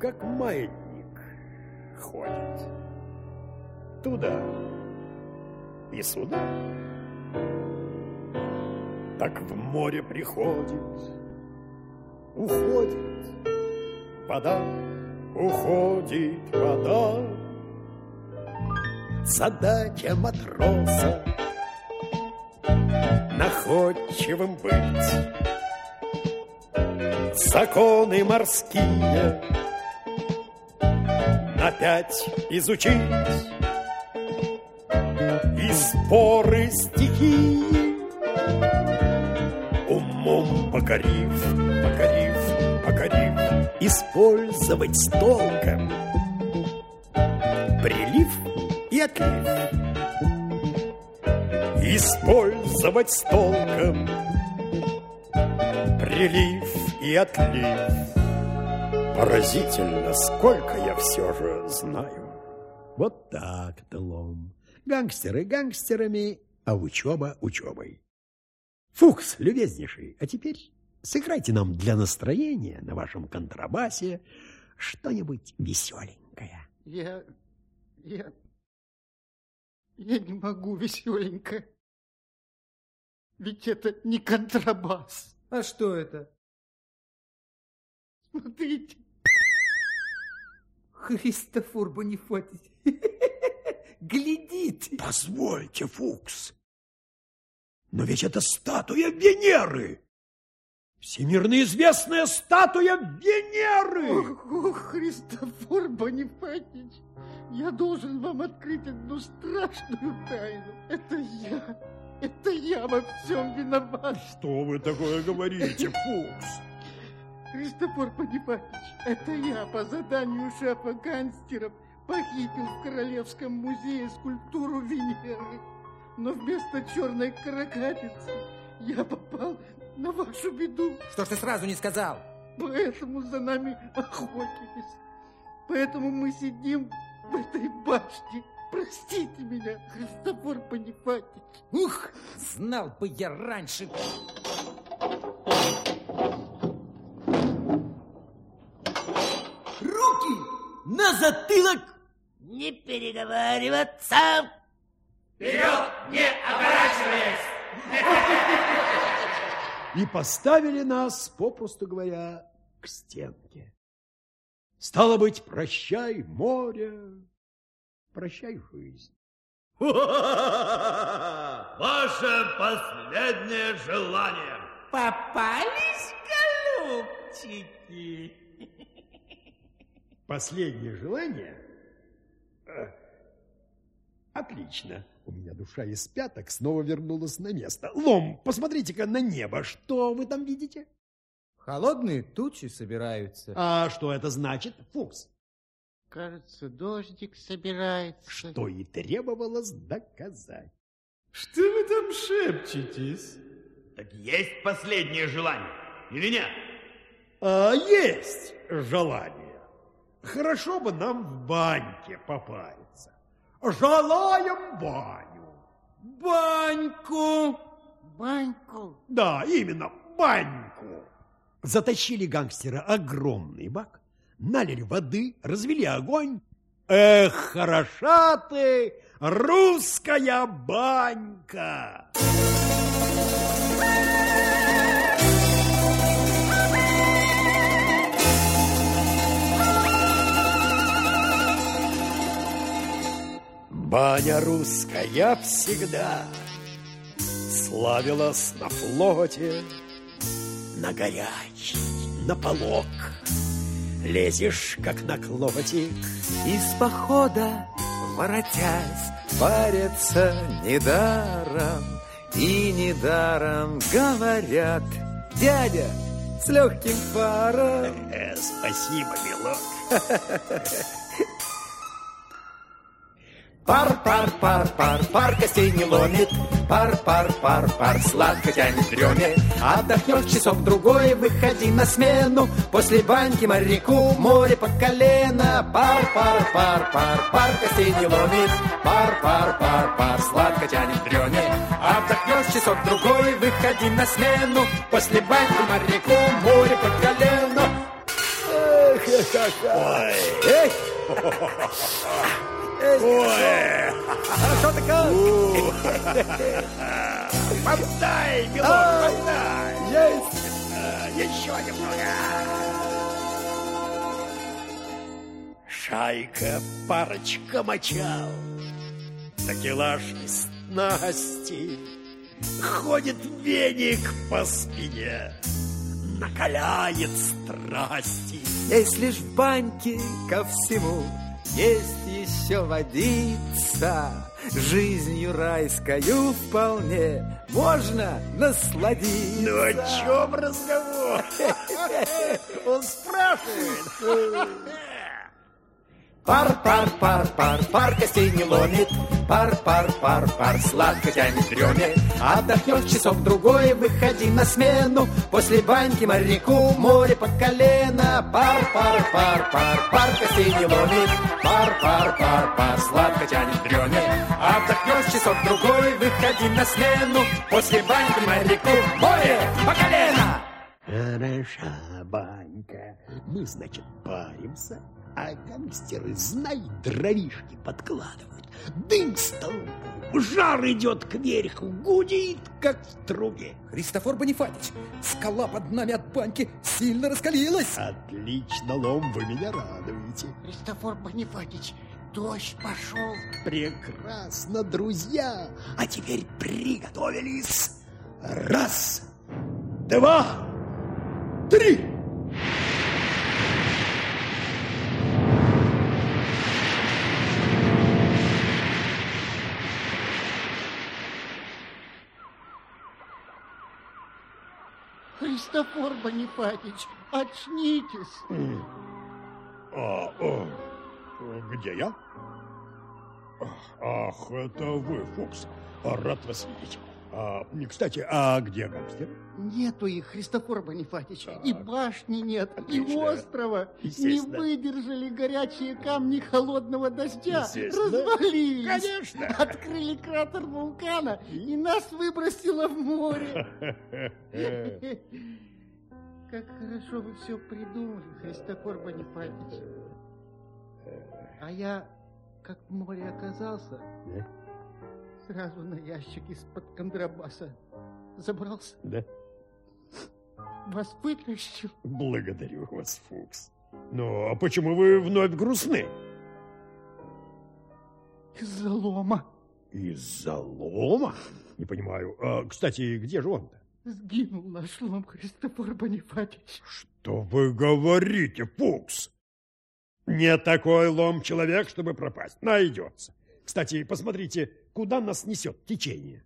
как маятник, ходит. Туда и сюда. Так в море приходит, уходит вода, уходит вода. Задача матроса находчивым быть. Законы морские опять изучить. И споры стихии умом покорив, покорив, покорив, использовать с толком прилив и отлив использовать с толком прилив и отлив. Поразительно, сколько я все же знаю. Вот так, Делом. Гангстеры гангстерами, а учеба учебой. Фукс, любезнейший, а теперь сыграйте нам для настроения на вашем контрабасе что-нибудь веселенькое. Я... я... я не могу веселенько. Ведь это не контрабас. А что это? Смотрите. Христофор Бонифатич. Глядите. Позвольте, Фукс. Но ведь это статуя Венеры. Всемирно известная статуя Венеры. Ох, ох, Христофор Бонифатич, я должен вам открыть одну страшную тайну. Это я. Это я во всем виноват. Что вы такое говорите, Фукс? Христофор Понипатич, это я по заданию шефа гангстеров похитил в Королевском музее скульптуру Венеры. Но вместо черной каракатицы я попал на вашу беду. Что ж ты сразу не сказал? Поэтому за нами охотились. Поэтому мы сидим в этой башне Простите меня, Христофор Понипатич. Ух, знал бы я раньше. На затылок! Не переговариваться! Вперед, не оборачиваясь! И поставили нас, попросту говоря, к стенке. Стало быть, прощай, море, Прощай, жизнь. Ваше последнее желание. Попались, голубчики? Последнее желание? Э, отлично. У меня душа из пяток снова вернулась на место. Лом, посмотрите-ка на небо. Что вы там видите? Холодные тучи собираются. А что это значит, Фукс? Кажется, дождик собирается. Что и требовалось доказать. Что вы там шепчетесь? Так есть последнее желание или нет? А, есть желание. Хорошо бы нам в баньке попариться. Желаем баню. Баньку. Баньку? Да, именно, баньку. Затащили гангстера огромный бак, налили воды, развели огонь. Эх, хороша ты, русская банька! Баня русская всегда Славилась на флоте, на горячий, на полок. Лезешь, как на клопотик Из похода, воротясь, Парятся недаром И недаром говорят Дядя с легким паром. Э, Спасибо, милок Пар, пар, пар, пар, пар костей не ломит Пар, пар, пар, пар, сладко тянет дреме Отдохнешь часок другой, выходи на смену После баньки моряку море по колено Пар, пар, пар, пар, пар костей не ломит Пар, пар, пар, пар, сладко тянет дреме Отдохнешь часок другой, выходи на смену После баньки моряку море по колено Эх, Ой! Хорошо ты как? Поддай, милок, поддай! Есть! Еще немного! Шайка парочка мочал, Такелаж из Насти, Ходит веник по спине, Накаляет страсти. Если ж в баньке ко всему есть еще водица, Жизнью райскою вполне можно насладиться. Ну о чем разговор? Он спрашивает. Пар, пар, пар, пар, пар костей не ломит Пар, пар, пар, пар, сладко тянет дреме Отдохнешь часок другой, выходи на смену После баньки моряку море по колено Пар, пар, пар, пар, пар костей не ломит Пар, пар, пар, пар, сладко тянет дреме Отдохнешь часок другой, выходи на смену После баньки моряку море по колено Хороша банька. Мы, значит, паримся, а гангстеры, знай, дровишки подкладывают. Дым столбом, жар идет кверху, гудит, как в трубе. Христофор Бонифатич, скала под нами от баньки сильно раскалилась. Отлично, Лом, вы меня радуете. Христофор Бонифатич, дождь пошел. Прекрасно, друзья. А теперь приготовились. Раз, два, три. Христофор Бонифатич, очнитесь. А, а, где я? Ах, это вы, Фокс. Рад вас видеть. А, кстати, а где гангстер? Нету их, Христофор Бонифатич. И башни нет, и Отлично. острова. Не выдержали горячие камни холодного дождя. Развалились. Конечно. Открыли кратер вулкана, и нас выбросило в море. Как хорошо вы все придумали, Христофор Бонифатич. А я, как в море оказался? Сразу на ящик из-под контрабаса забрался, Да? вас вытащил. Благодарю вас, Фукс. Ну, а почему вы вновь грустны? Из-за лома Из-за лома? Не понимаю. А, кстати, где же он-то? сгинул наш лом, Христофор Бонифатич. Что вы говорите, Фукс? Не такой лом человек, чтобы пропасть. Найдется. Кстати, посмотрите, куда нас несет течение.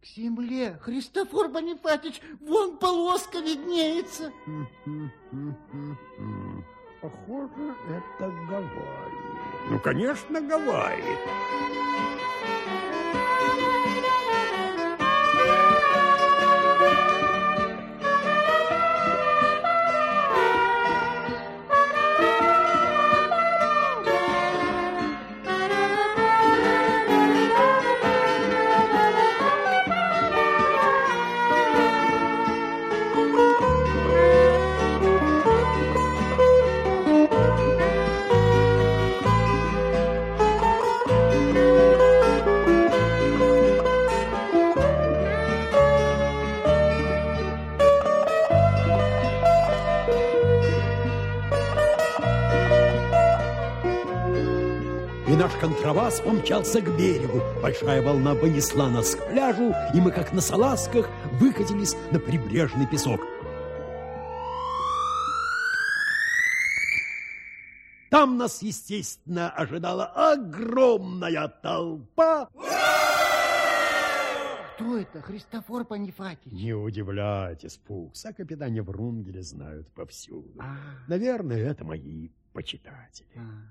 К земле, Христофор Бонифатич, вон полоска виднеется. Похоже, это Гавайи. Ну, конечно, Гавайи. Наш контрабас помчался к берегу. Большая волна понесла нас к пляжу, и мы, как на салазках, выкатились на прибрежный песок. Там нас, естественно, ожидала огромная толпа. Кто это, Христофор Бонифатич? Не удивляйтесь, Фукс, о капитане Врунгеле знают повсюду. А, Наверное, это мои почитатели. а.